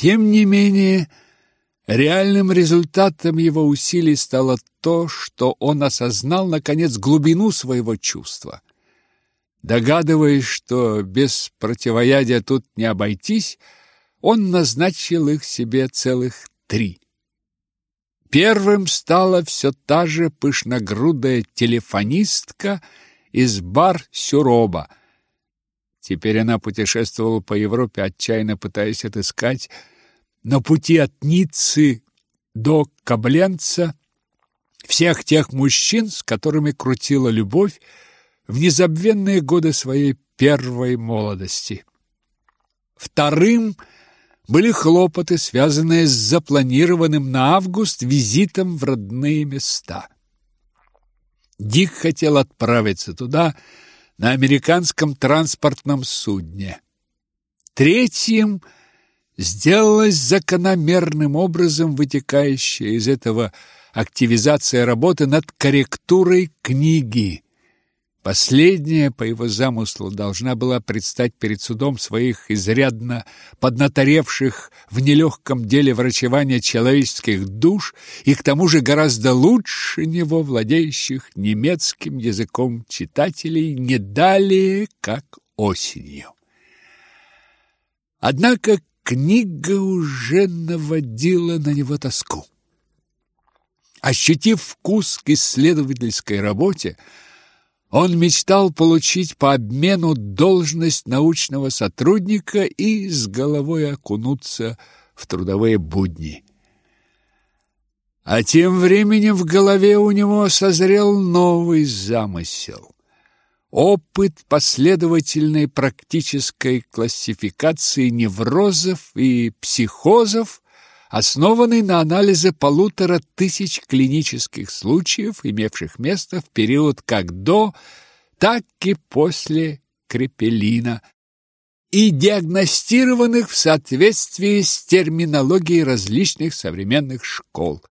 Тем не менее, реальным результатом его усилий стало то, что он осознал, наконец, глубину своего чувства. Догадываясь, что без противоядия тут не обойтись, он назначил их себе целых три. Первым стала все та же пышногрудая телефонистка из бар Сюроба. Теперь она путешествовала по Европе, отчаянно пытаясь отыскать на пути от Ниццы до Кобленца всех тех мужчин, с которыми крутила любовь в незабвенные годы своей первой молодости. Вторым – были хлопоты, связанные с запланированным на август визитом в родные места. Дик хотел отправиться туда на американском транспортном судне. Третьим сделалась закономерным образом вытекающая из этого активизация работы над корректурой книги – Последняя, по его замыслу, должна была предстать перед судом своих изрядно поднаторевших в нелегком деле врачевания человеческих душ и к тому же гораздо лучше него владеющих немецким языком читателей не далее, как осенью. Однако книга уже наводила на него тоску. Ощутив вкус к исследовательской работе, он мечтал получить по обмену должность научного сотрудника и с головой окунуться в трудовые будни. А тем временем в голове у него созрел новый замысел. Опыт последовательной практической классификации неврозов и психозов основанный на анализе полутора тысяч клинических случаев, имевших место в период как до, так и после крепелина, и диагностированных в соответствии с терминологией различных современных школ.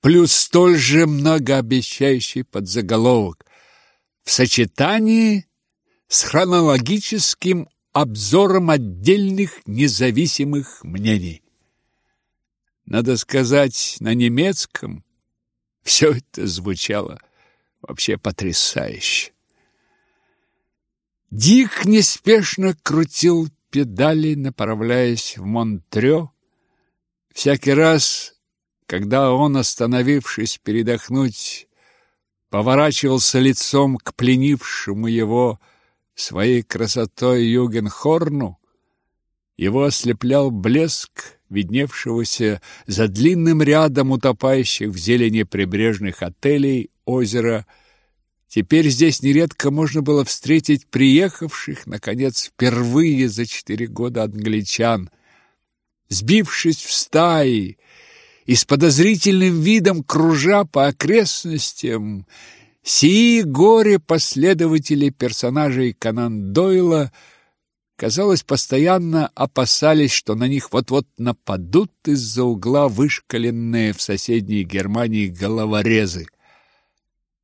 Плюс столь же многообещающий подзаголовок в сочетании с хронологическим обзором отдельных независимых мнений. Надо сказать, на немецком все это звучало вообще потрясающе. Дик неспешно крутил педали, направляясь в Монтрё. Всякий раз, когда он, остановившись передохнуть, поворачивался лицом к пленившему его своей красотой Югенхорну, его ослеплял блеск видневшегося за длинным рядом утопающих в зелени прибрежных отелей озера. Теперь здесь нередко можно было встретить приехавших, наконец, впервые за четыре года англичан. Сбившись в стаи и с подозрительным видом кружа по окрестностям, сии горе последователи персонажей Конан Дойла – казалось, постоянно опасались, что на них вот-вот нападут из-за угла вышкаленные в соседней Германии головорезы.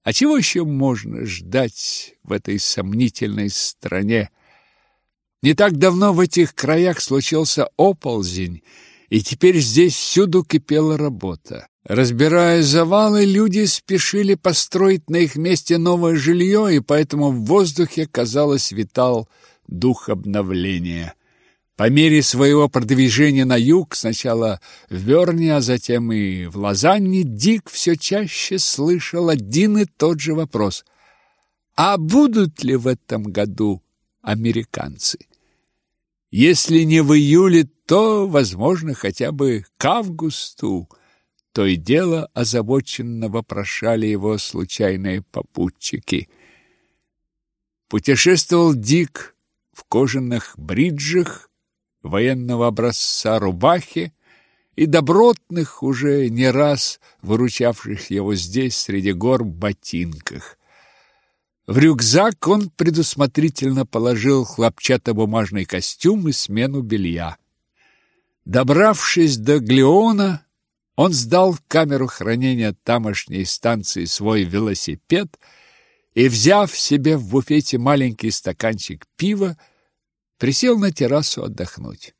А чего еще можно ждать в этой сомнительной стране? Не так давно в этих краях случился оползень, и теперь здесь всюду кипела работа. Разбирая завалы, люди спешили построить на их месте новое жилье, и поэтому в воздухе, казалось, витал дух обновления. По мере своего продвижения на юг, сначала в Верне, а затем и в Лозанне, Дик все чаще слышал один и тот же вопрос. А будут ли в этом году американцы? Если не в июле, то, возможно, хотя бы к августу. То и дело озабоченно вопрошали его случайные попутчики. Путешествовал Дик в кожаных бриджах, военного образца рубахе и добротных, уже не раз выручавших его здесь среди гор ботинках. В рюкзак он предусмотрительно положил хлопчатобумажный костюм и смену белья. Добравшись до Глеона, он сдал в камеру хранения тамошней станции свой велосипед – и, взяв себе в буфете маленький стаканчик пива, присел на террасу отдохнуть.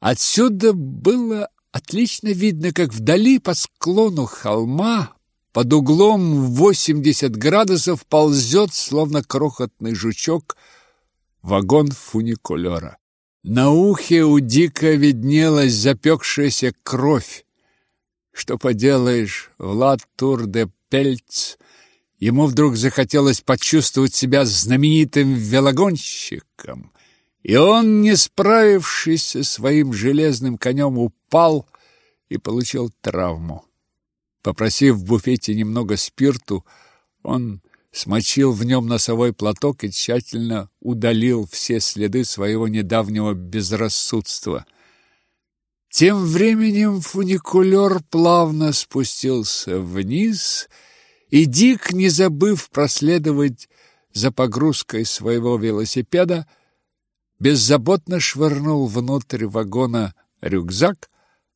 Отсюда было отлично видно, как вдали по склону холма под углом в 80 градусов ползет, словно крохотный жучок, вагон фуникулера. На ухе у Дика виднелась запекшаяся кровь. Что поделаешь, Влад Тур де Пельц Ему вдруг захотелось почувствовать себя знаменитым велогонщиком, и он, не справившись со своим железным конем, упал и получил травму. Попросив в буфете немного спирту, он смочил в нем носовой платок и тщательно удалил все следы своего недавнего безрассудства. Тем временем фуникулер плавно спустился вниз и Дик, не забыв проследовать за погрузкой своего велосипеда, беззаботно швырнул внутрь вагона рюкзак,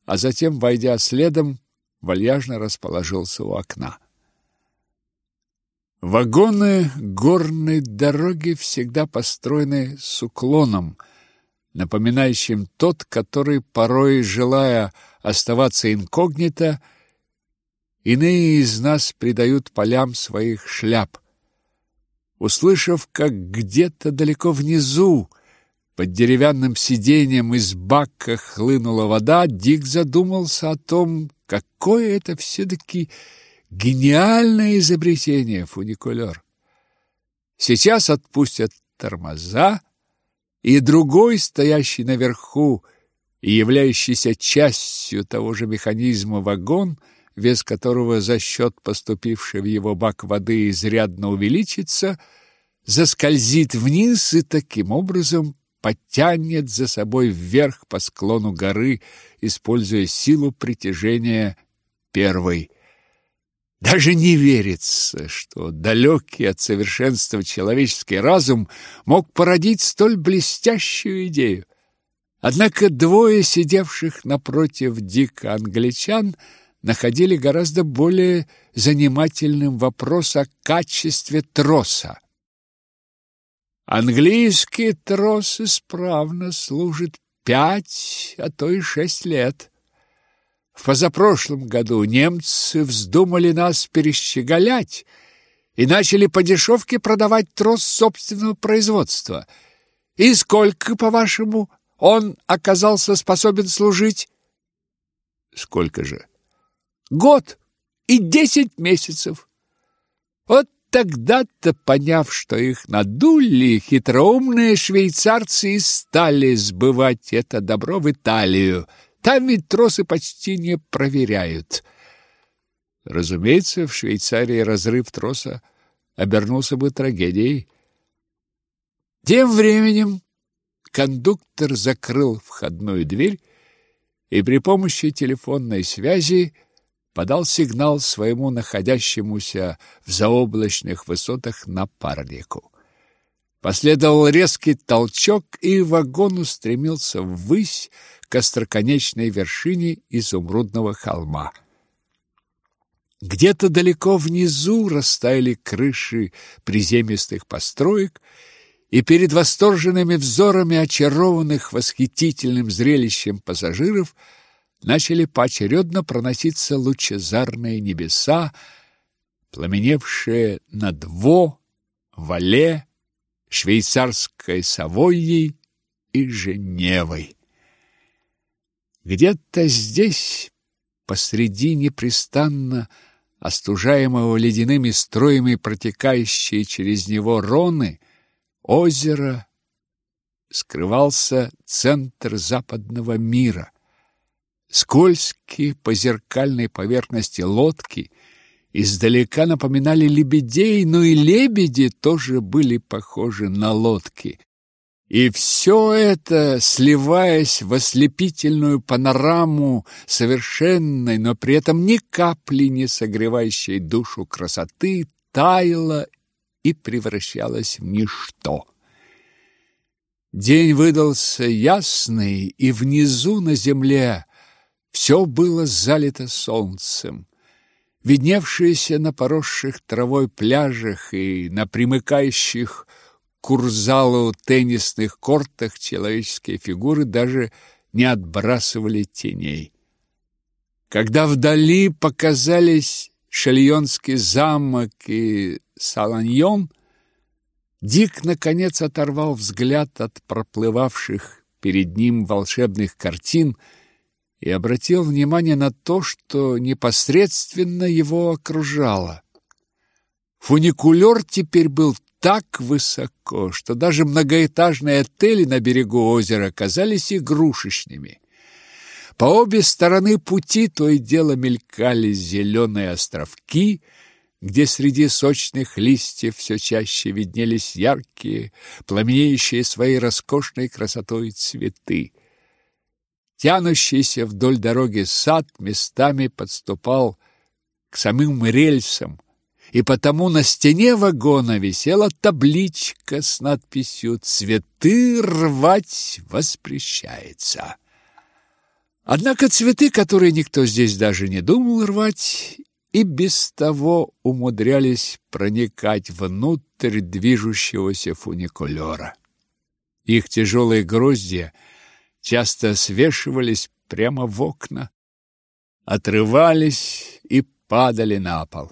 а затем, войдя следом, вальяжно расположился у окна. Вагоны горной дороги всегда построены с уклоном, напоминающим тот, который, порой желая оставаться инкогнито, Иные из нас придают полям своих шляп. Услышав, как где-то далеко внизу под деревянным сиденьем из бака хлынула вода, Дик задумался о том, какое это все-таки гениальное изобретение фуникулер. Сейчас отпустят тормоза, и другой, стоящий наверху и являющийся частью того же механизма вагон – вес которого за счет поступившей в его бак воды изрядно увеличится, заскользит вниз и таким образом потянет за собой вверх по склону горы, используя силу притяжения первой. Даже не верится, что далекий от совершенства человеческий разум мог породить столь блестящую идею. Однако двое сидевших напротив Дика англичан – находили гораздо более занимательным вопрос о качестве троса. Английский трос исправно служит пять, а то и шесть лет. В позапрошлом году немцы вздумали нас перещеголять и начали по дешевке продавать трос собственного производства. И сколько, по-вашему, он оказался способен служить? Сколько же? Год и десять месяцев. Вот тогда-то, поняв, что их надули, хитроумные швейцарцы и стали сбывать это добро в Италию. Там ведь тросы почти не проверяют. Разумеется, в Швейцарии разрыв троса обернулся бы трагедией. Тем временем кондуктор закрыл входную дверь и при помощи телефонной связи подал сигнал своему находящемуся в заоблачных высотах напарнику. Последовал резкий толчок, и вагон устремился ввысь к остроконечной вершине изумрудного холма. Где-то далеко внизу растаяли крыши приземистых построек, и перед восторженными взорами очарованных восхитительным зрелищем пассажиров – начали поочередно проноситься лучезарные небеса, пламеневшие над Во, Вале, швейцарской Савойей и Женевой. Где-то здесь, посреди непрестанно остужаемого ледяными струями протекающей через него Роны, озера, скрывался центр западного мира — Скользкие по зеркальной поверхности лодки издалека напоминали лебедей, но и лебеди тоже были похожи на лодки. И все это, сливаясь в ослепительную панораму совершенной, но при этом ни капли не согревающей душу красоты, таяло и превращалось в ничто. День выдался ясный, и внизу на земле все было залито солнцем. Видневшиеся на поросших травой пляжах и на примыкающих к Курзалу теннисных кортах человеческие фигуры даже не отбрасывали теней. Когда вдали показались Шальонский замок и Саланьон, Дик, наконец, оторвал взгляд от проплывавших перед ним волшебных картин и обратил внимание на то, что непосредственно его окружало. Фуникулер теперь был так высоко, что даже многоэтажные отели на берегу озера казались игрушечными. По обе стороны пути то и дело мелькали зеленые островки, где среди сочных листьев все чаще виднелись яркие, пламенеющие своей роскошной красотой цветы. Тянущийся вдоль дороги сад местами подступал к самым рельсам, и потому на стене вагона висела табличка с надписью «Цветы рвать воспрещается». Однако цветы, которые никто здесь даже не думал рвать, и без того умудрялись проникать внутрь движущегося фуникулера. Их тяжелые гроздья часто свешивались прямо в окна, отрывались и падали на пол.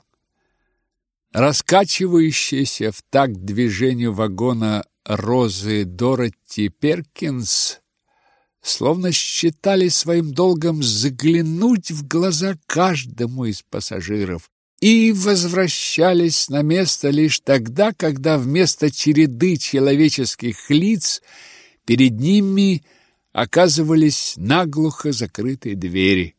Раскачивающиеся в такт движению вагона розы Дороти Перкинс словно считали своим долгом заглянуть в глаза каждому из пассажиров и возвращались на место лишь тогда, когда вместо череды человеческих лиц перед ними оказывались наглухо закрытые двери.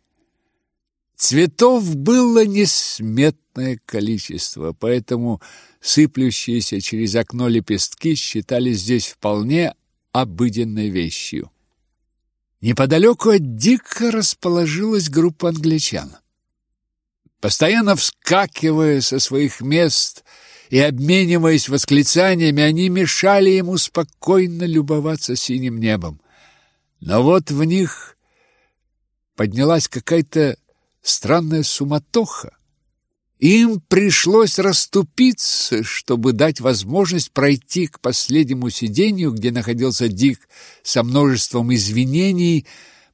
Цветов было несметное количество, поэтому сыплющиеся через окно лепестки считались здесь вполне обыденной вещью. Неподалеку от Дика расположилась группа англичан. Постоянно вскакивая со своих мест и обмениваясь восклицаниями, они мешали ему спокойно любоваться синим небом. Но вот в них поднялась какая-то странная суматоха. Им пришлось расступиться, чтобы дать возможность пройти к последнему сиденью, где находился Дик со множеством извинений,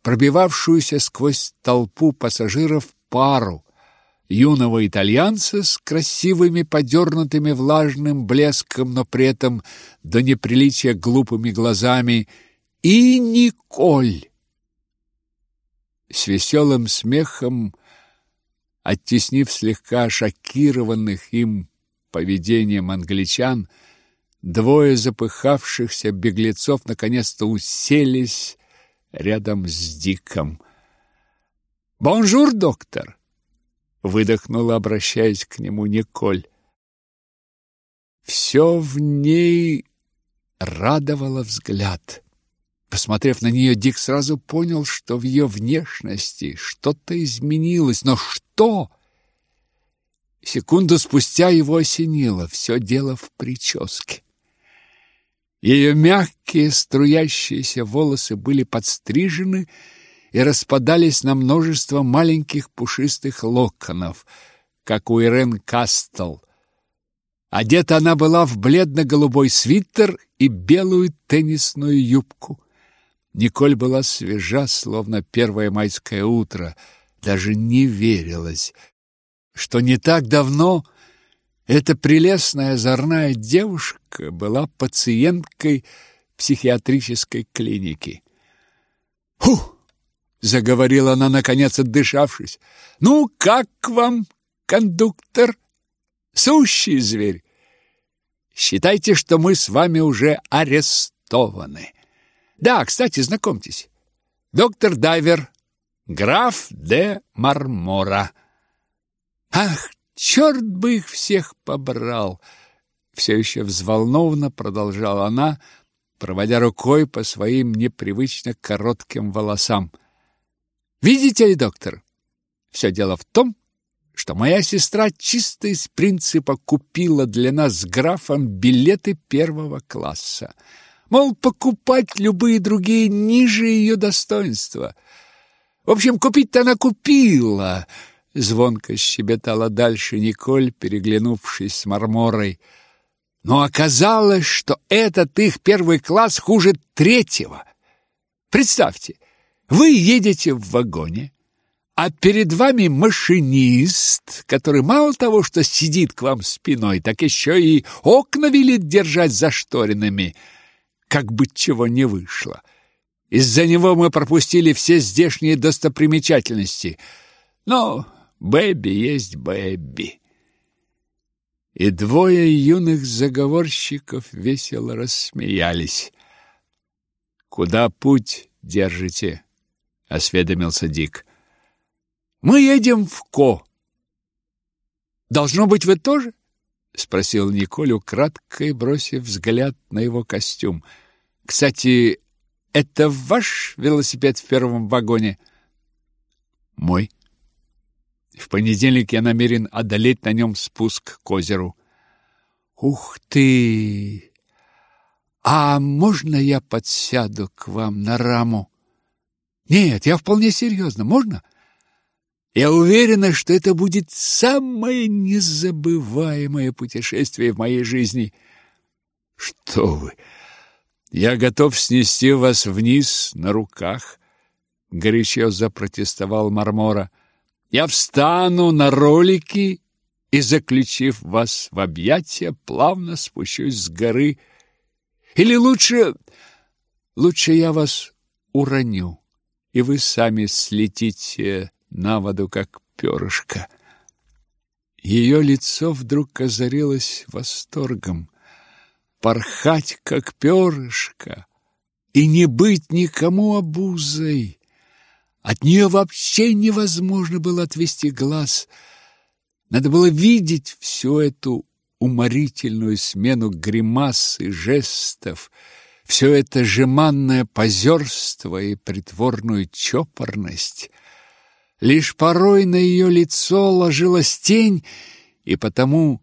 пробивавшуюся сквозь толпу пассажиров пару юного итальянца с красивыми подернутыми влажным блеском, но при этом до неприличия глупыми глазами, и Николь с веселым смехом, оттеснив слегка шокированных им поведением англичан, двое запыхавшихся беглецов наконец-то уселись рядом с Диком. «Bonjour, доктор!» — выдохнула, обращаясь к нему Николь. Все в ней радовало взгляд. Посмотрев на нее, Дик сразу понял, что в ее внешности что-то изменилось. Но что? Секунду спустя его осенило. Все дело в прическе. Ее мягкие струящиеся волосы были подстрижены и распадались на множество маленьких пушистых локонов, как у Ирен Кастл. Одета она была в бледно-голубой свитер и белую теннисную юбку. Николь была свежа, словно первое майское утро. Даже не верилось, что не так давно эта прелестная озорная девушка была пациенткой психиатрической клиники. «Ху!» — заговорила она, наконец отдышавшись. «Ну, как вам, кондуктор? Сущий зверь! Считайте, что мы с вами уже арестованы». Да, кстати, знакомьтесь. Доктор Дайвер, граф де Мармора. Ах, черт бы их всех побрал! Все еще взволнованно продолжала она, проводя рукой по своим непривычно коротким волосам. Видите ли, доктор, все дело в том, что моя сестра чисто из принципа купила для нас с графом билеты первого класса. Мол, покупать любые другие ниже ее достоинства. В общем, купить-то она купила. Звонко щебетала дальше Николь, переглянувшись с Марморой. Но оказалось, что этот их первый класс хуже третьего. Представьте, Вы едете в вагоне, а перед вами машинист, который мало того, что сидит к вам спиной, так еще и окна велит держать зашторенными, как бы чего не вышло. Из-за него мы пропустили все здешние достопримечательности. Но Бэби есть Бэби. И двое юных заговорщиков весело рассмеялись. «Куда путь держите?» — осведомился Дик. «Мы едем в Ко». «Должно быть, вы тоже?» — спросил Николь, украдкой бросив взгляд на его костюм. «Кстати, это ваш велосипед в первом вагоне?» «Мой». В понедельник я намерен одолеть на нем спуск к озеру. Ух ты! А можно я подсяду к вам на раму? Нет, я вполне серьезно. Можно? Я уверена, что это будет самое незабываемое путешествие в моей жизни. Что вы? Я готов снести вас вниз на руках, горячо запротестовал Мармора. Я встану на ролики и, заключив вас в объятия, плавно спущусь с горы. Или лучше, лучше я вас уроню, и вы сами слетите на воду, как перышко. Ее лицо вдруг озарилось восторгом. Порхать, как перышко, и не быть никому обузой. От нее вообще невозможно было отвести глаз. Надо было видеть всю эту уморительную смену гримас и жестов, все это жеманное позерство и притворную чопорность. Лишь порой на ее лицо ложилась тень, и потому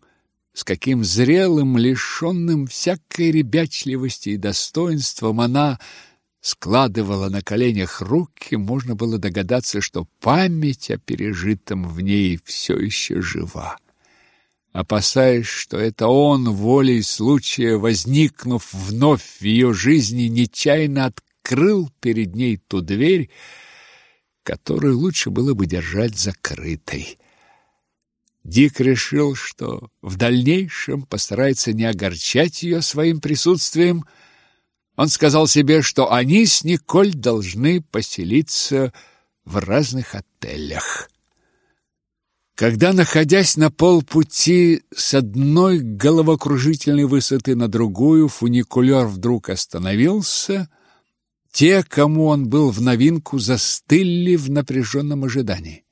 с каким зрелым, лишенным всякой ребячливости и достоинством она складывала на коленях руки, можно было догадаться, что память о пережитом в ней все еще жива. Опасаясь, что это он, волей случая, возникнув вновь в ее жизни, нечаянно открыл перед ней ту дверь, которую лучше было бы держать закрытой. Дик решил, что в дальнейшем постарается не огорчать ее своим присутствием, — он сказал себе, что они с Николь должны поселиться в разных отелях. Когда, находясь на полпути с одной головокружительной высоты на другую, фуникулер вдруг остановился, те, кому он был в новинку, застыли в напряженном ожидании.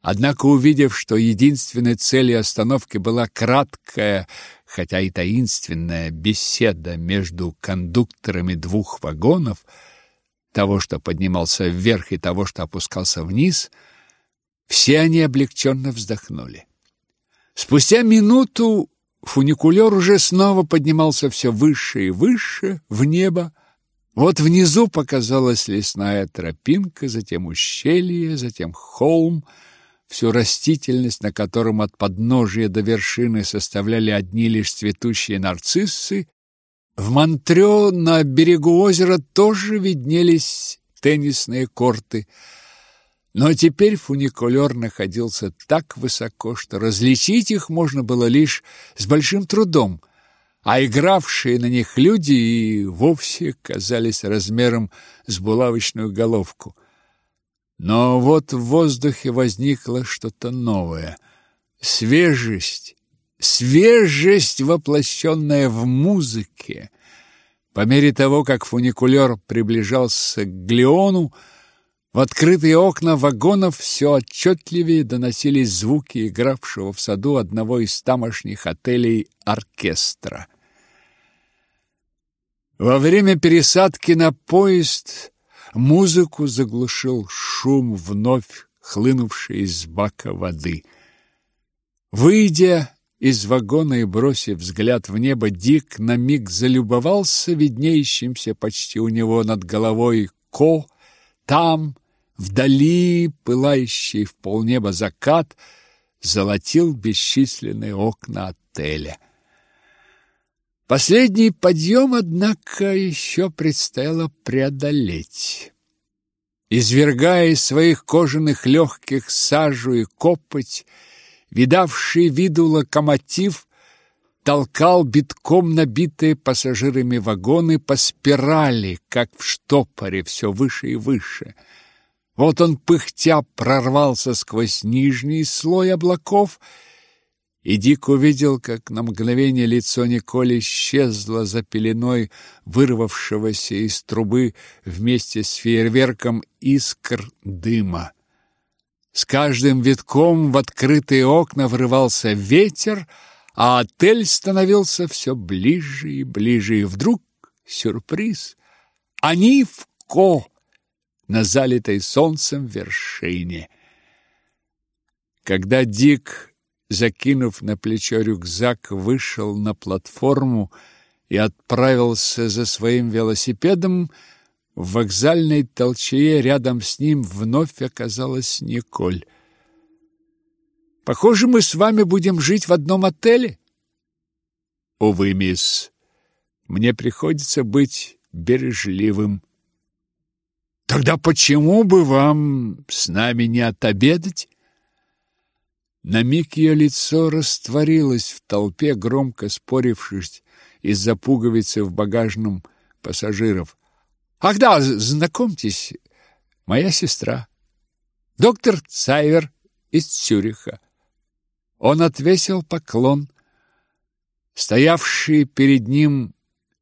Однако, увидев, что единственной целью остановки была краткая хотя и таинственная беседа между кондукторами двух вагонов, того, что поднимался вверх, и того, что опускался вниз, все они облегченно вздохнули. Спустя минуту фуникулер уже снова поднимался все выше и выше в небо. Вот внизу показалась лесная тропинка, затем ущелье, затем холм — всю растительность, на котором от подножия до вершины составляли одни лишь цветущие нарциссы, в Монтрё на берегу озера тоже виднелись теннисные корты. Но теперь фуникулер находился так высоко, что различить их можно было лишь с большим трудом, а игравшие на них люди и вовсе казались размером с булавочную головку. Но вот в воздухе возникло что-то новое. Свежесть, свежесть, воплощенная в музыке. По мере того, как фуникулер приближался к Глеону, в открытые окна вагонов все отчетливее доносились звуки игравшего в саду одного из тамошних отелей оркестра. Во время пересадки на поезд Музыку заглушил шум вновь хлынувшей из бака воды. Выйдя из вагона и бросив взгляд в небо, Дик на миг залюбовался виднеющимся почти у него над головой Ко. Там, вдали, пылающий в полнеба закат, золотил бесчисленные окна отеля. Последний подъем, однако, еще предстояло преодолеть. извергая из своих кожаных легких сажу и копоть, видавший виду локомотив толкал битком набитые пассажирами вагоны по спирали, как в штопоре, все выше и выше. Вот он пыхтя прорвался сквозь нижний слой облаков и Дик увидел, как на мгновение лицо Николи исчезло за пеленой вырвавшегося из трубы вместе с фейерверком искр дыма. С каждым витком в открытые окна врывался ветер, а отель становился все ближе и ближе. И вдруг сюрприз. Они в Ко на залитой солнцем вершине. Когда Дик закинув на плечо рюкзак, вышел на платформу и отправился за своим велосипедом, в вокзальной толчее рядом с ним вновь оказалась Николь. «Похоже, мы с вами будем жить в одном отеле?» «Увы, мисс, мне приходится быть бережливым». «Тогда почему бы вам с нами не отобедать?» На миг ее лицо растворилось в толпе, громко спорившись из-за пуговицы в багажном пассажиров. «Ах да, знакомьтесь, моя сестра, доктор Цайвер из Цюриха». Он отвесил поклон. Стоявшей перед ним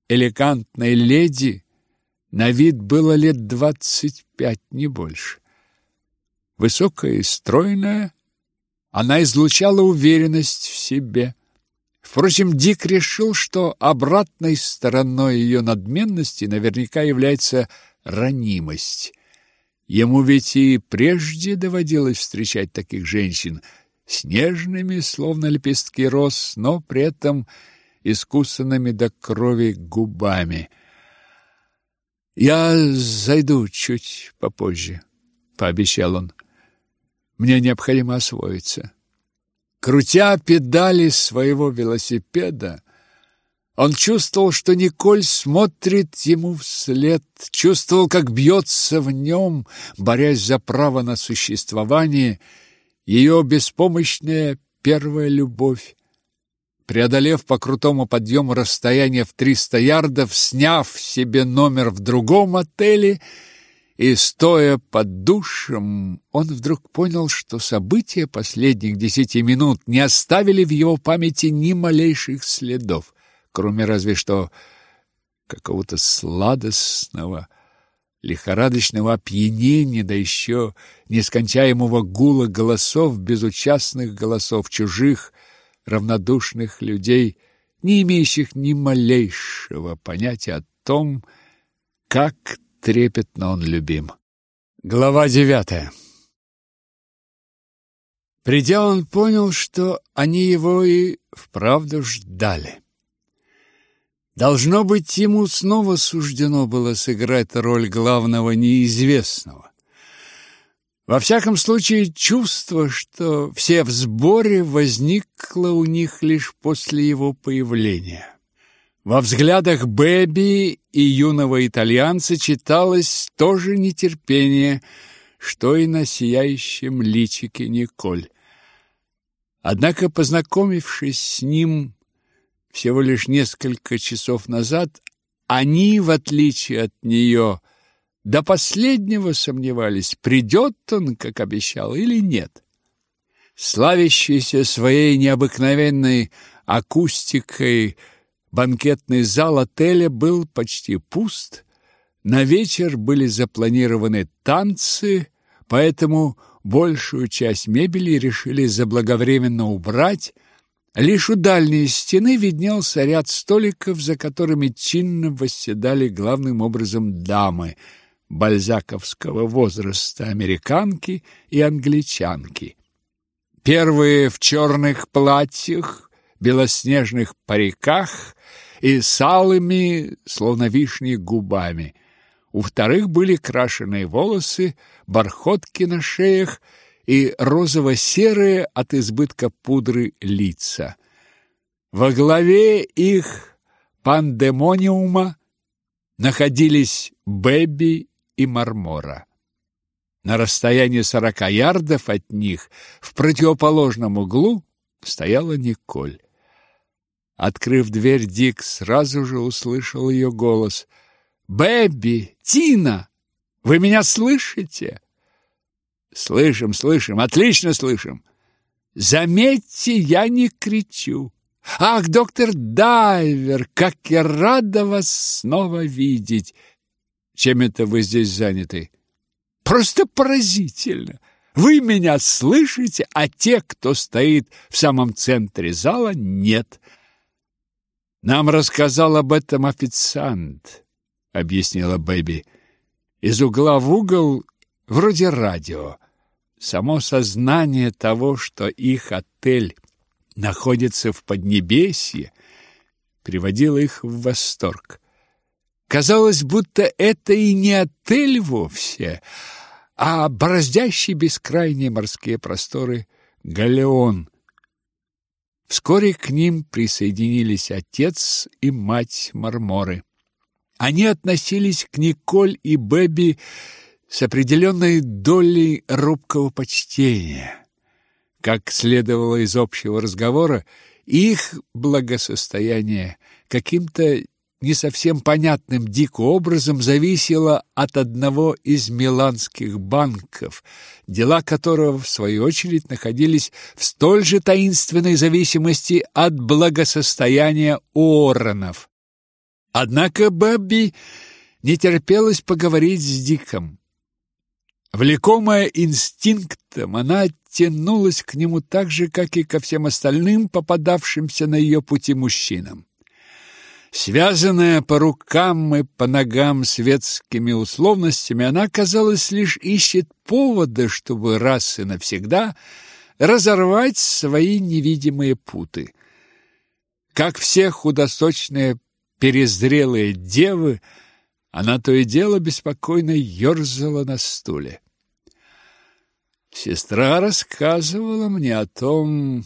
элегантной леди на вид было лет двадцать пять, не больше. Высокая и стройная, она излучала уверенность в себе. Впрочем, Дик решил, что обратной стороной ее надменности наверняка является ранимость. Ему ведь и прежде доводилось встречать таких женщин, с нежными, словно лепестки роз, но при этом искусанными до крови губами. «Я зайду чуть попозже», — пообещал он. Мне необходимо освоиться. Крутя педали своего велосипеда, он чувствовал, что Николь смотрит ему вслед, чувствовал, как бьется в нем, борясь за право на существование, ее беспомощная первая любовь. Преодолев по крутому подъему расстояние в триста ярдов, сняв себе номер в другом отеле, и, стоя под душем, он вдруг понял, что события последних десяти минут не оставили в его памяти ни малейших следов, кроме разве что какого-то сладостного, лихорадочного опьянения, да еще нескончаемого гула голосов, безучастных голосов чужих, равнодушных людей, не имеющих ни малейшего понятия о том, как трепетно он любим. Глава девятая. Придя, он понял, что они его и вправду ждали. Должно быть, ему снова суждено было сыграть роль главного неизвестного. Во всяком случае, чувство, что все в сборе, возникло у них лишь после его появления. Во взглядах Бэби и юного итальянца читалось то же нетерпение, что и на сияющем личике Николь. Однако, познакомившись с ним всего лишь несколько часов назад, они, в отличие от нее, до последнего сомневались, придет он, как обещал, или нет. Славящийся своей необыкновенной акустикой Банкетный зал отеля был почти пуст. На вечер были запланированы танцы, поэтому большую часть мебели решили заблаговременно убрать. Лишь у дальней стены виднелся ряд столиков, за которыми чинно восседали главным образом дамы бальзаковского возраста, американки и англичанки. Первые в черных платьях, белоснежных париках и с алыми, словно вишни, губами. У вторых были крашеные волосы, бархотки на шеях и розово-серые от избытка пудры лица. Во главе их пандемониума находились Бэби и Мармора. На расстоянии сорока ярдов от них, в противоположном углу, стояла Николь. Открыв дверь, Дик сразу же услышал ее голос. «Бэбби! Тина! Вы меня слышите?» «Слышим, слышим, отлично слышим!» «Заметьте, я не кричу!» «Ах, доктор Дайвер, как я рада вас снова видеть!» «Чем это вы здесь заняты?» «Просто поразительно! Вы меня слышите, а те, кто стоит в самом центре зала, нет!» «Нам рассказал об этом официант», — объяснила Бэби. «Из угла в угол, вроде радио. Само сознание того, что их отель находится в Поднебесье, приводило их в восторг. Казалось, будто это и не отель вовсе, а бороздящий бескрайние морские просторы галеон. Вскоре к ним присоединились отец и мать Марморы. Они относились к Николь и Бэби с определенной долей робкого почтения. Как следовало из общего разговора, их благосостояние каким-то не совсем понятным дико образом зависело от одного из миланских банков, дела которого, в свою очередь, находились в столь же таинственной зависимости от благосостояния Уорренов. Однако Бабби не терпелось поговорить с Диком. Влекомая инстинктом, она тянулась к нему так же, как и ко всем остальным попадавшимся на ее пути мужчинам. Связанная по рукам и по ногам светскими условностями, она, казалось, лишь ищет повода, чтобы раз и навсегда разорвать свои невидимые путы. Как все худосочные перезрелые девы, она то и дело беспокойно ерзала на стуле. Сестра рассказывала мне о том,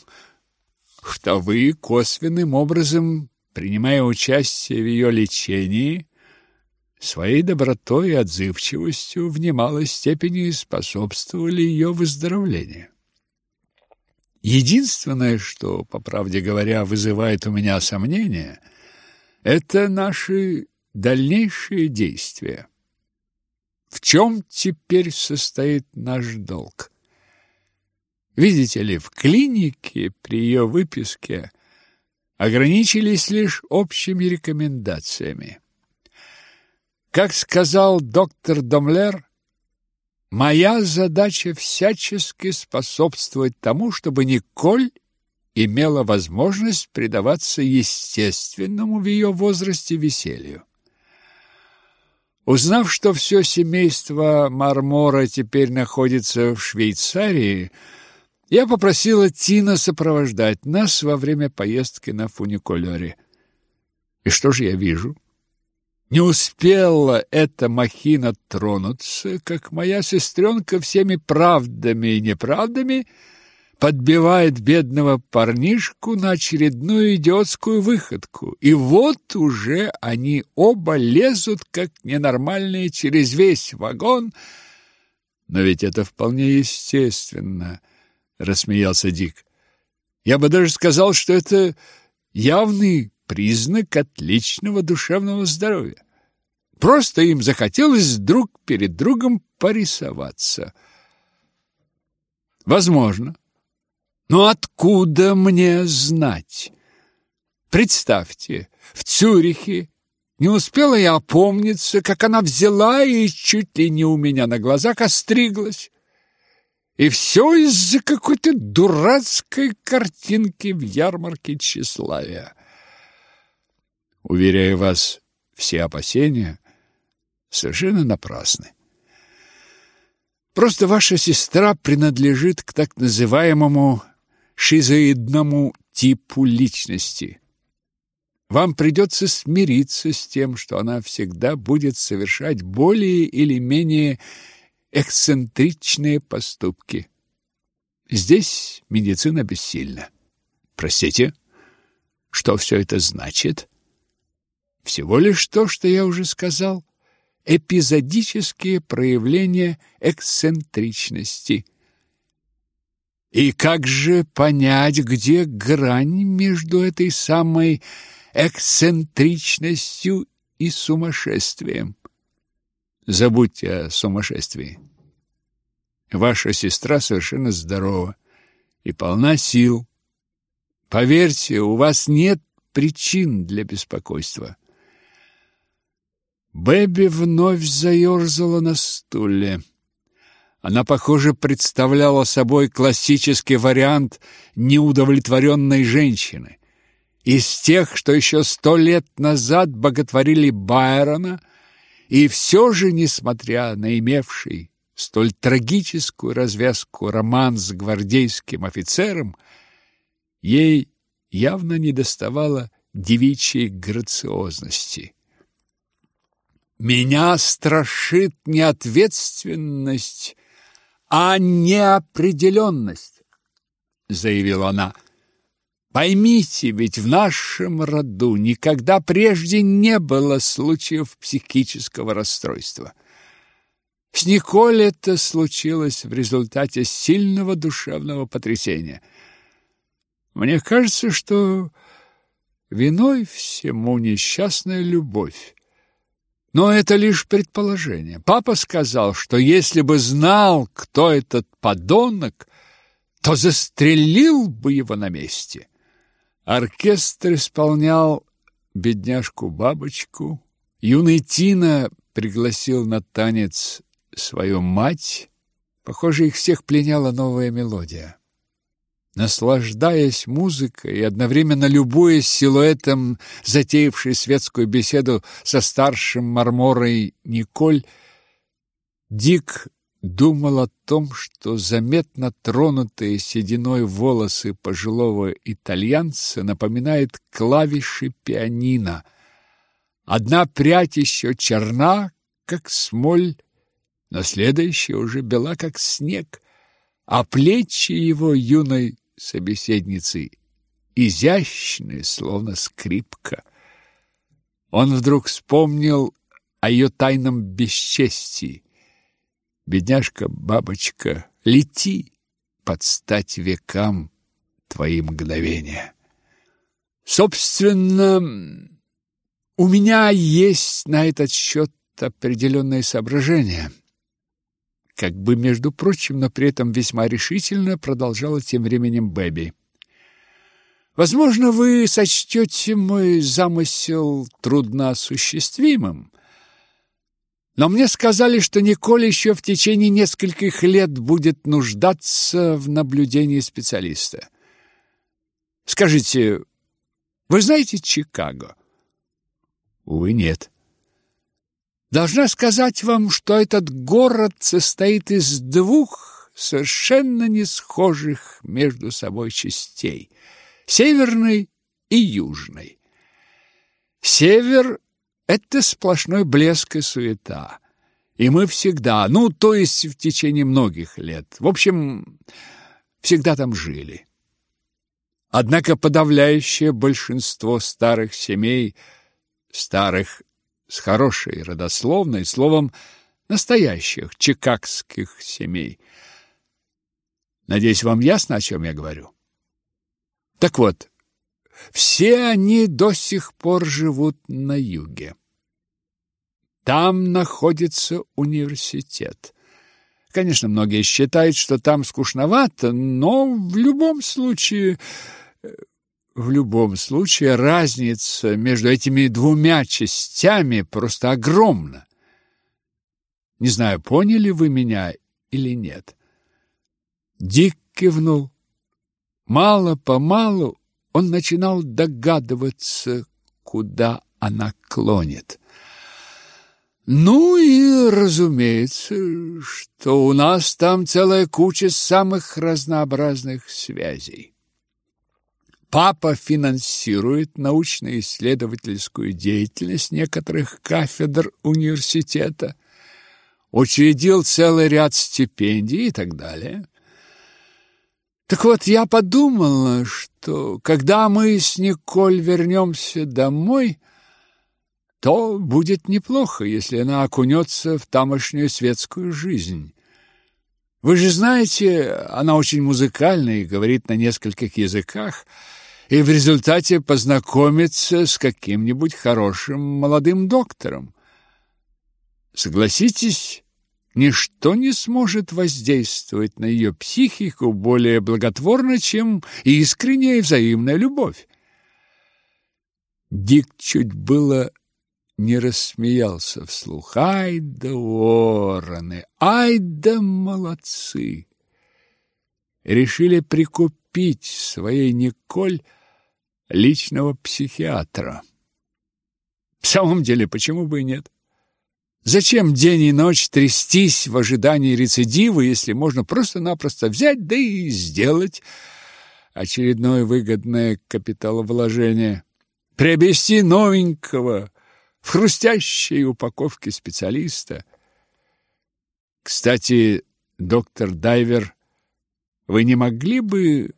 что вы косвенным образом, принимая участие в ее лечении, своей добротой и отзывчивостью в немалой степени способствовали ее выздоровлению. Единственное, что, по правде говоря, вызывает у меня сомнения, это наши дальнейшие действия. В чем теперь состоит наш долг? Видите ли, в клинике при ее выписке ограничились лишь общими рекомендациями. Как сказал доктор Домлер, моя задача всячески способствовать тому, чтобы Николь имела возможность предаваться естественному в ее возрасте веселью. Узнав, что все семейство Мармора теперь находится в Швейцарии, я попросила Тина сопровождать нас во время поездки на фуникулере. И что же я вижу? Не успела эта махина тронуться, как моя сестренка всеми правдами и неправдами – подбивает бедного парнишку на очередную идиотскую выходку. И вот уже они оба лезут, как ненормальные, через весь вагон. Но ведь это вполне естественно, рассмеялся Дик. Я бы даже сказал, что это явный признак отличного душевного здоровья. Просто им захотелось друг перед другом порисоваться. Возможно. Но откуда мне знать? Представьте, в Цюрихе не успела я опомниться, как она взяла и чуть ли не у меня на глазах остриглась. И все из-за какой-то дурацкой картинки в ярмарке тщеславия. Уверяю вас, все опасения совершенно напрасны. Просто ваша сестра принадлежит к так называемому шизоидному типу личности. Вам придется смириться с тем, что она всегда будет совершать более или менее эксцентричные поступки. Здесь медицина бессильна. Простите, что все это значит? Всего лишь то, что я уже сказал. эпизодические проявления эксцентричности. И как же понять, где грань между этой самой эксцентричностью и сумасшествием? Забудьте о сумасшествии. Ваша сестра совершенно здорова и полна сил. Поверьте, у вас нет причин для беспокойства. Бэби вновь заерзала на стуле. Она, похоже, представляла собой классический вариант неудовлетворенной женщины. Из тех, что еще сто лет назад боготворили Байрона, и все же, несмотря на имевший столь трагическую развязку роман с гвардейским офицером, ей явно недоставало девичьей грациозности. Меня страшит не ответственность, а неопределенность, заявила она. Поймите, ведь в нашем роду никогда прежде не было случаев психического расстройства. С Николь это случилось в результате сильного душевного потрясения. Мне кажется, что виной всему несчастная любовь. Но это лишь предположение. Папа сказал, что если бы знал, кто этот подонок, то застрелил бы его на месте. Оркестр исполнял бедняжку-бабочку. Юный Тина пригласил на танец свою мать. Похоже, их всех пленяла новая мелодия. Наслаждаясь музыкой и одновременно любуясь силуэтом, затеявшей светскую беседу со старшим марморой Николь, Дик думал о том, что заметно тронутые сединой волосы пожилого итальянца напоминают клавиши пианино. Одна прядь еще черна, как смоль, но следующая уже бела, как снег, а плечи его юной собеседницы изящны, словно скрипка. Он вдруг вспомнил о ее тайном бесчестии. Бедняжка-бабочка, лети под стать векам твои мгновения. Собственно, у меня есть на этот счет определенные соображения – как бы, между прочим, но при этом весьма решительно продолжала тем временем Бэби. Возможно, вы сочтете мой замысел трудноосуществимым, но мне сказали, что Николь еще в течение нескольких лет будет нуждаться в наблюдении специалиста. Скажите, вы знаете Чикаго? Увы, нет. Должна сказать вам, что этот город состоит из двух совершенно не схожих между собой частей – северной и южной. Север – это сплошной блеск и суета. И мы всегда, ну, то есть в течение многих лет, в общем, всегда там жили. Однако подавляющее большинство старых семей, старых с хорошей родословной, словом, настоящих чикагских семей. Надеюсь, вам ясно, о чем я говорю? Так вот, все они до сих пор живут на юге. Там находится университет. Конечно, многие считают, что там скучновато, но в любом случае в любом случае разница между этими двумя частями просто огромна. Не знаю, поняли вы меня или нет. Дик кивнул. Мало-помалу он начинал догадываться, куда она клонит. Ну и, разумеется, что у нас там целая куча самых разнообразных связей. Папа финансирует научно-исследовательскую деятельность некоторых кафедр университета, учредил целый ряд стипендий и так далее. Так вот, я подумала, что когда мы с Николь вернемся домой, то будет неплохо, если она окунется в тамошнюю светскую жизнь. Вы же знаете, она очень музыкальна и говорит на нескольких языках, и в результате познакомится с каким-нибудь хорошим молодым доктором. Согласитесь, ничто не сможет воздействовать на ее психику более благотворно, чем искренняя взаимная любовь. Дик чуть было не рассмеялся вслух. Ай да вороны, ай да молодцы! Решили прикупить своей Николь личного психиатра. В самом деле, почему бы и нет? Зачем день и ночь трястись в ожидании рецидива, если можно просто-напросто взять да и сделать очередное выгодное капиталовложение? Приобрести новенького в хрустящей упаковке специалиста. Кстати, доктор Дайвер, вы не могли бы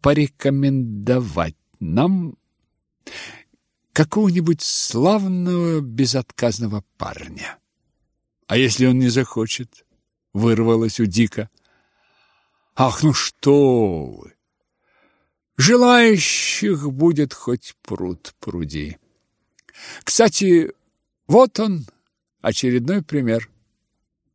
порекомендовать нам какого-нибудь славного безотказного парня. А если он не захочет? Вырвалось у Дика. Ах, ну что вы! Желающих будет хоть пруд пруди. Кстати, вот он, очередной пример.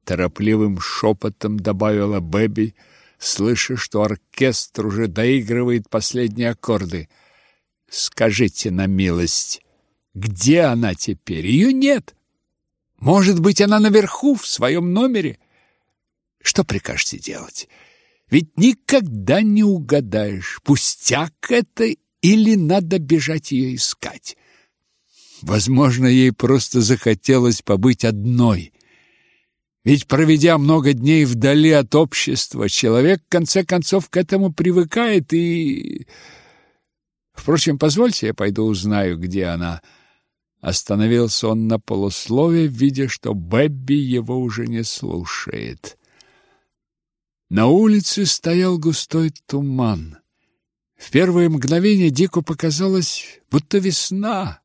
Торопливым шепотом добавила Бэби, слыша, что оркестр уже доигрывает последние аккорды – Скажите на милость, где она теперь? Ее нет. Может быть, она наверху, в своем номере? Что прикажете делать? Ведь никогда не угадаешь, пустяк это или надо бежать ее искать. Возможно, ей просто захотелось побыть одной. Ведь, проведя много дней вдали от общества, человек, в конце концов, к этому привыкает и... Впрочем, позвольте, я пойду узнаю, где она. Остановился он на полуслове, видя, что Бэбби его уже не слушает. На улице стоял густой туман. В первое мгновение Дику показалось, будто весна.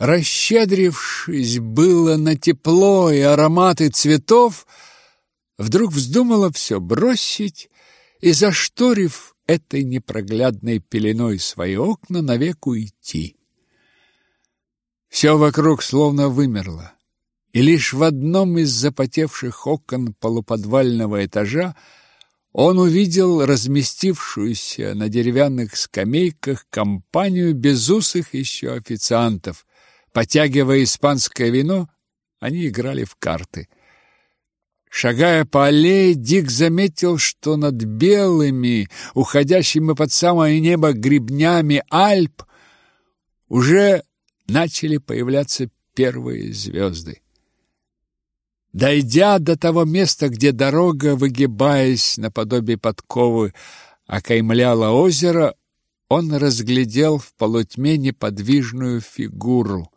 Расщедрившись было на тепло и ароматы цветов, вдруг вздумала все бросить и, зашторив этой непроглядной пеленой свои окна навек уйти. Все вокруг словно вымерло, и лишь в одном из запотевших окон полуподвального этажа он увидел разместившуюся на деревянных скамейках компанию безусых еще официантов. Потягивая испанское вино, они играли в карты. Шагая по аллее, Дик заметил, что над белыми, уходящими под самое небо гребнями Альп уже начали появляться первые звезды. Дойдя до того места, где дорога, выгибаясь наподобие подковы, окаймляла озеро, он разглядел в полутьме неподвижную фигуру.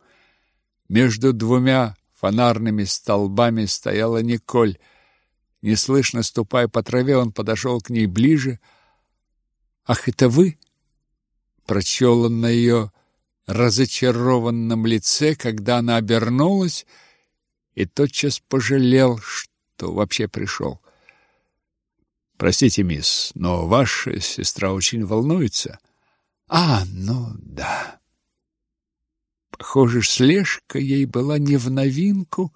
Между двумя фонарными столбами стояла Николь. Неслышно ступая по траве, он подошел к ней ближе. «Ах, это вы?» Прочел он на ее разочарованном лице, когда она обернулась, и тотчас пожалел, что вообще пришел. «Простите, мисс, но ваша сестра очень волнуется». «А, ну да». Похоже, слежка ей была не в новинку.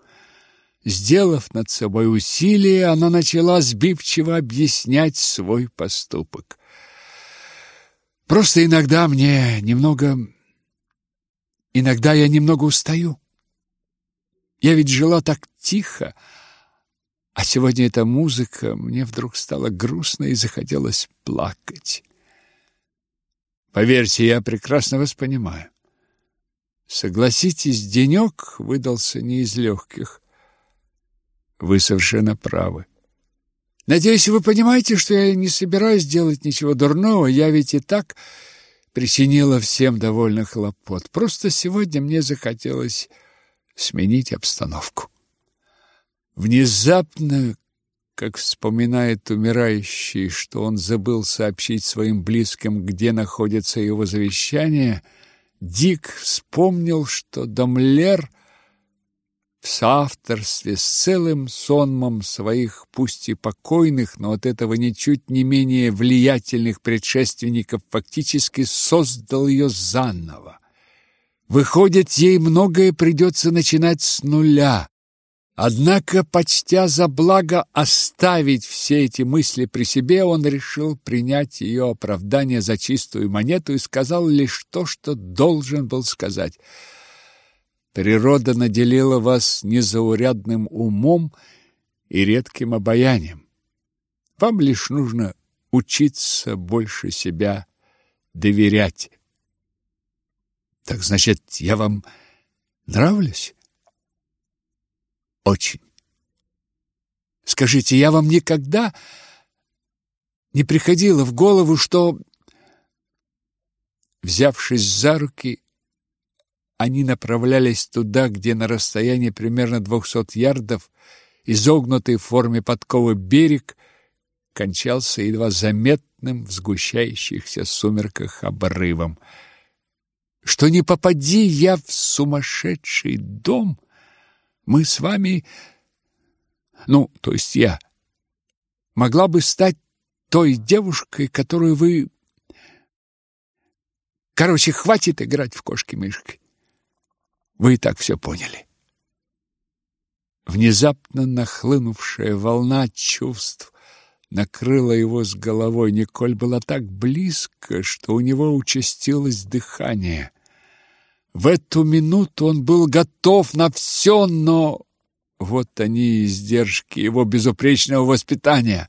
Сделав над собой усилие, она начала сбивчиво объяснять свой поступок. Просто иногда мне немного... Иногда я немного устаю. Я ведь жила так тихо, а сегодня эта музыка мне вдруг стало грустно и захотелось плакать. Поверьте, я прекрасно вас понимаю. Согласитесь, денек выдался не из легких. Вы совершенно правы. Надеюсь, вы понимаете, что я не собираюсь делать ничего дурного. Я ведь и так причинила всем довольно хлопот. Просто сегодня мне захотелось сменить обстановку. Внезапно, как вспоминает умирающий, что он забыл сообщить своим близким, где находится его завещание, Дик вспомнил, что Домлер в соавторстве с целым сонмом своих, пусть и покойных, но от этого ничуть не менее влиятельных предшественников, фактически создал ее заново. Выходит, ей многое придется начинать с нуля. Однако, почтя за благо оставить все эти мысли при себе, он решил принять ее оправдание за чистую монету и сказал лишь то, что должен был сказать – Природа наделила вас незаурядным умом и редким обаянием. Вам лишь нужно учиться больше себя доверять. Так значит, я вам нравлюсь? Очень. Скажите, я вам никогда не приходило в голову, что, взявшись за руки, они направлялись туда, где на расстоянии примерно двухсот ярдов изогнутый в форме подковы берег кончался едва заметным в сгущающихся сумерках обрывом. Что не попади я в сумасшедший дом, мы с вами, ну, то есть я, могла бы стать той девушкой, которую вы... Короче, хватит играть в кошки-мышки. Вы и так все поняли. Внезапно нахлынувшая волна чувств накрыла его с головой. Николь была так близко, что у него участилось дыхание. В эту минуту он был готов на все, но вот они издержки его безупречного воспитания.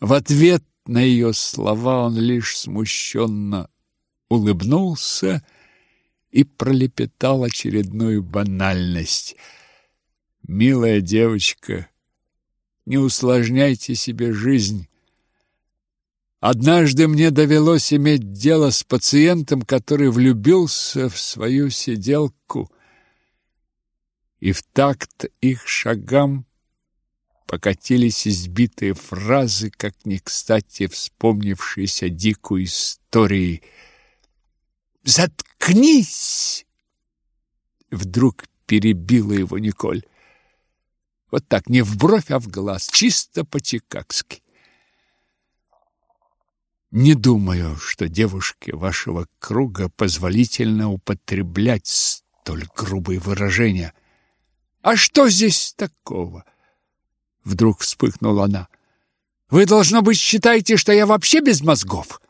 В ответ на ее слова он лишь смущенно улыбнулся и пролепетал очередную банальность. «Милая девочка, не усложняйте себе жизнь. Однажды мне довелось иметь дело с пациентом, который влюбился в свою сиделку, и в такт их шагам покатились избитые фразы, как не кстати вспомнившиеся дикую истории – Заткнись! Вдруг перебила его Николь. Вот так, не в бровь, а в глаз, чисто по-чикагски. Не думаю, что девушке вашего круга позволительно употреблять столь грубые выражения. А что здесь такого? Вдруг вспыхнула она. Вы должно быть считаете, что я вообще без мозгов?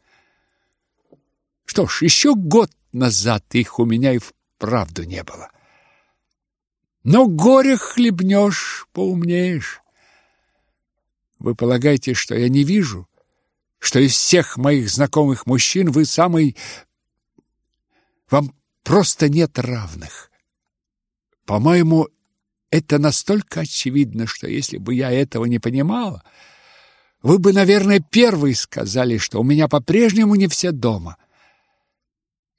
Что ж, еще год назад их у меня и вправду не было. Но горе хлебнешь, поумнеешь. Вы полагаете, что я не вижу, что из всех моих знакомых мужчин вы самый... Вам просто нет равных. По-моему, это настолько очевидно, что если бы я этого не понимала, вы бы, наверное, первый сказали, что у меня по-прежнему не все дома.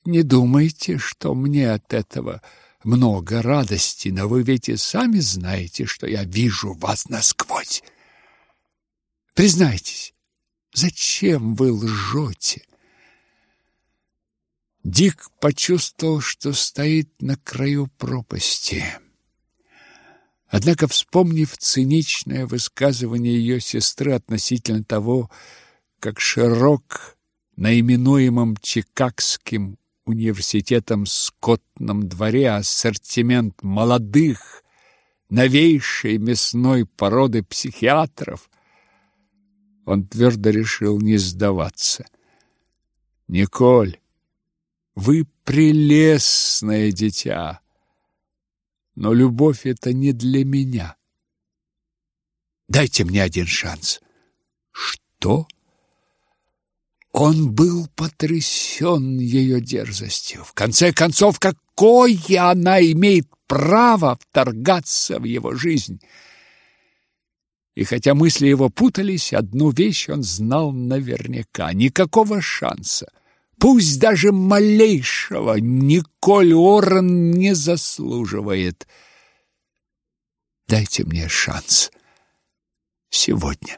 Не думайте, что мне от этого много радости, но вы ведь и сами знаете, что я вижу вас насквозь. Признайтесь, зачем вы лжете? Дик почувствовал, что стоит на краю пропасти. Однако, вспомнив циничное высказывание ее сестры относительно того, как широк наименуемым чикагским университетом скотном дворе ассортимент молодых, новейшей мясной породы психиатров, он твердо решил не сдаваться. «Николь, вы прелестное дитя, но любовь — это не для меня. Дайте мне один шанс». «Что?» Он был потрясен ее дерзостью. В конце концов, какое она имеет право вторгаться в его жизнь? И хотя мысли его путались, одну вещь он знал наверняка. Никакого шанса, пусть даже малейшего, Николь Орен не заслуживает. Дайте мне шанс сегодня.